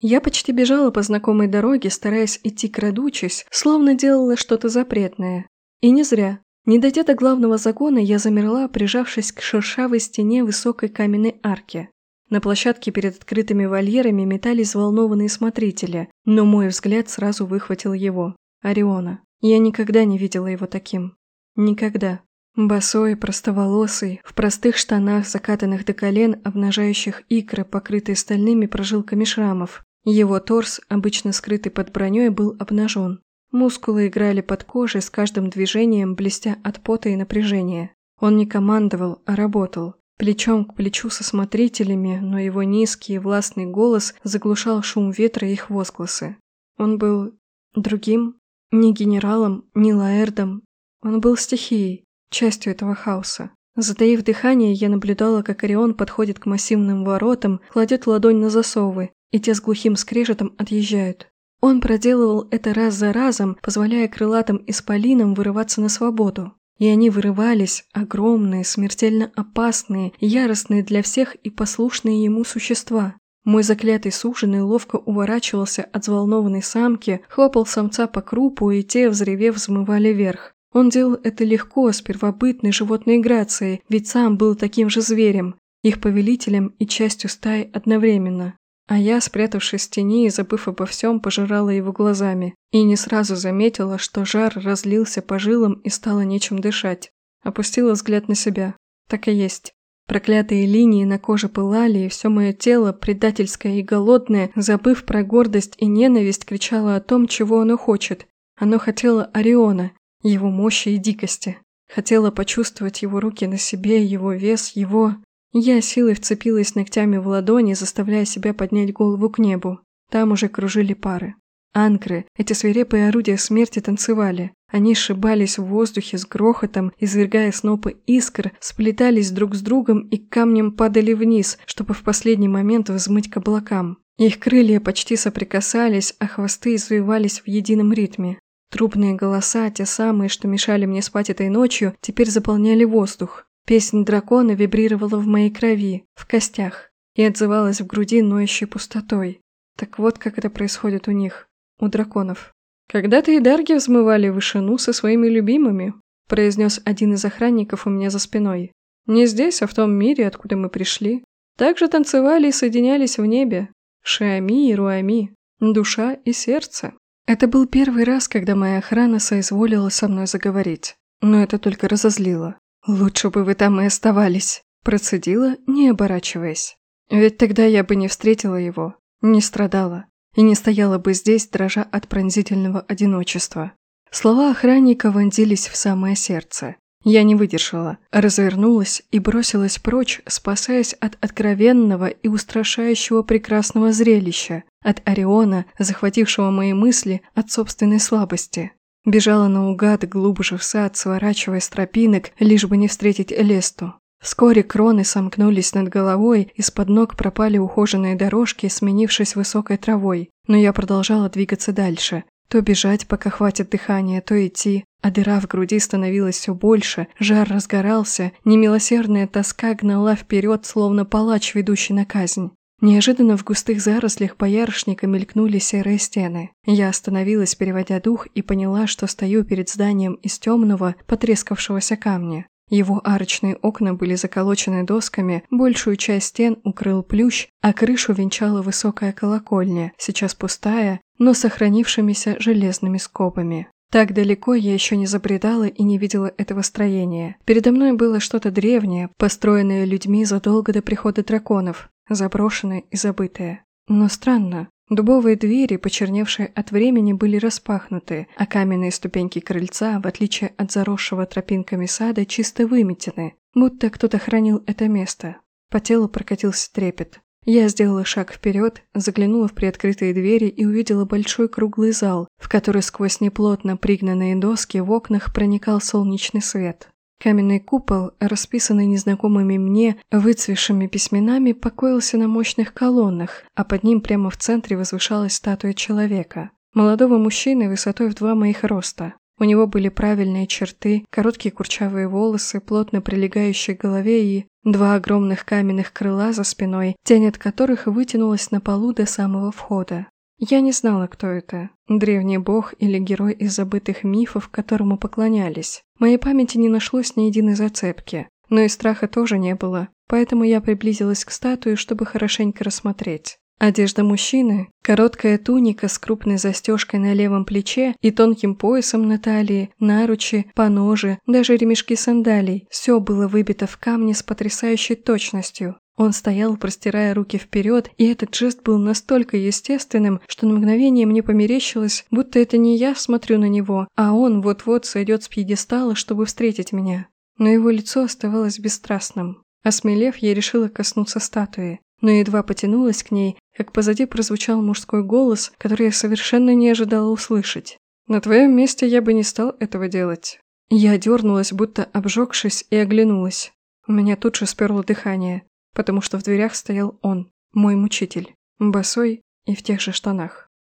Я почти бежала по знакомой дороге, стараясь идти крадучись, словно делала что-то запретное. И не зря. Не дойдя до главного загона, я замерла, прижавшись к шершавой стене высокой каменной арки. На площадке перед открытыми вольерами метались взволнованные смотрители, но мой взгляд сразу выхватил его. Ориона. Я никогда не видела его таким. Никогда. Босой, простоволосый, в простых штанах, закатанных до колен, обнажающих икры, покрытые стальными прожилками шрамов. Его торс, обычно скрытый под броней, был обнажен. Мускулы играли под кожей с каждым движением, блестя от пота и напряжения. Он не командовал, а работал. Плечом к плечу со смотрителями, но его низкий и властный голос заглушал шум ветра и их возгласы. Он был другим, не генералом, не лаэрдом. Он был стихией, частью этого хаоса. Затаив дыхание, я наблюдала, как Орион подходит к массивным воротам, кладет ладонь на засовы, и те с глухим скрежетом отъезжают. Он проделывал это раз за разом, позволяя крылатым исполинам вырываться на свободу. И они вырывались, огромные, смертельно опасные, яростные для всех и послушные ему существа. Мой заклятый суженый ловко уворачивался от взволнованной самки, хлопал самца по крупу, и те, взревев, взмывали вверх. Он делал это легко, с первобытной животной грацией, ведь сам был таким же зверем, их повелителем и частью стаи одновременно. А я, спрятавшись в тени и забыв обо всем, пожирала его глазами. И не сразу заметила, что жар разлился по жилам и стало нечем дышать. Опустила взгляд на себя. Так и есть. Проклятые линии на коже пылали, и все мое тело, предательское и голодное, забыв про гордость и ненависть, кричало о том, чего оно хочет. Оно хотело Ориона, его мощи и дикости. Хотело почувствовать его руки на себе, его вес, его... Я силой вцепилась ногтями в ладони, заставляя себя поднять голову к небу. Там уже кружили пары. Анкры, эти свирепые орудия смерти танцевали. Они сшибались в воздухе с грохотом, извергая снопы искр, сплетались друг с другом и камнем падали вниз, чтобы в последний момент взмыть к облакам. Их крылья почти соприкасались, а хвосты извивались в едином ритме. Трубные голоса, те самые, что мешали мне спать этой ночью, теперь заполняли воздух. Песнь дракона вибрировала в моей крови, в костях, и отзывалась в груди ноющей пустотой. Так вот, как это происходит у них, у драконов. «Когда-то и дарги взмывали вышину со своими любимыми», произнес один из охранников у меня за спиной. «Не здесь, а в том мире, откуда мы пришли. Также танцевали и соединялись в небе. Шиами и Руами, душа и сердце». Это был первый раз, когда моя охрана соизволила со мной заговорить. Но это только разозлило. «Лучше бы вы там и оставались», – процедила, не оборачиваясь. «Ведь тогда я бы не встретила его, не страдала и не стояла бы здесь, дрожа от пронзительного одиночества». Слова охранника вонзились в самое сердце. Я не выдержала, развернулась и бросилась прочь, спасаясь от откровенного и устрашающего прекрасного зрелища, от Ориона, захватившего мои мысли от собственной слабости. Бежала наугад глубже в сад, сворачивая с тропинок, лишь бы не встретить Элесту. Вскоре кроны сомкнулись над головой, из-под ног пропали ухоженные дорожки, сменившись высокой травой, но я продолжала двигаться дальше. То бежать, пока хватит дыхания, то идти, а дыра в груди становилась все больше, жар разгорался, немилосердная тоска гнала вперед, словно палач, ведущий на казнь. Неожиданно в густых зарослях боярышника мелькнули серые стены. Я остановилась, переводя дух, и поняла, что стою перед зданием из темного, потрескавшегося камня. Его арочные окна были заколочены досками, большую часть стен укрыл плющ, а крышу венчала высокая колокольня, сейчас пустая, но сохранившимися железными скобами. Так далеко я еще не забредала и не видела этого строения. Передо мной было что-то древнее, построенное людьми задолго до прихода драконов заброшенное и забытое. Но странно, дубовые двери, почерневшие от времени, были распахнуты, а каменные ступеньки крыльца, в отличие от заросшего тропинками сада, чисто выметены, будто кто-то хранил это место. По телу прокатился трепет. Я сделала шаг вперед, заглянула в приоткрытые двери и увидела большой круглый зал, в который сквозь неплотно пригнанные доски в окнах проникал солнечный свет. Каменный купол, расписанный незнакомыми мне выцвевшими письменами, покоился на мощных колоннах, а под ним прямо в центре возвышалась статуя человека. Молодого мужчины высотой в два моих роста. У него были правильные черты, короткие курчавые волосы, плотно прилегающие к голове и два огромных каменных крыла за спиной, тень от которых вытянулась на полу до самого входа. Я не знала, кто это. Древний бог или герой из забытых мифов, которому поклонялись. В моей памяти не нашлось ни единой зацепки. Но и страха тоже не было, поэтому я приблизилась к статуе, чтобы хорошенько рассмотреть. Одежда мужчины, короткая туника с крупной застежкой на левом плече и тонким поясом на талии, наручи, поножи, даже ремешки сандалий – все было выбито в камне с потрясающей точностью. Он стоял, простирая руки вперед, и этот жест был настолько естественным, что на мгновение мне померещилось, будто это не я смотрю на него, а он вот-вот сойдет с пьедестала, чтобы встретить меня. Но его лицо оставалось бесстрастным. Осмелев, я решила коснуться статуи, но едва потянулась к ней, как позади прозвучал мужской голос, который я совершенно не ожидала услышать. «На твоем месте я бы не стал этого делать». Я дернулась, будто обжегшись, и оглянулась. У меня тут же сперло дыхание потому что в дверях стоял он, мой мучитель, босой и в тех же штанах.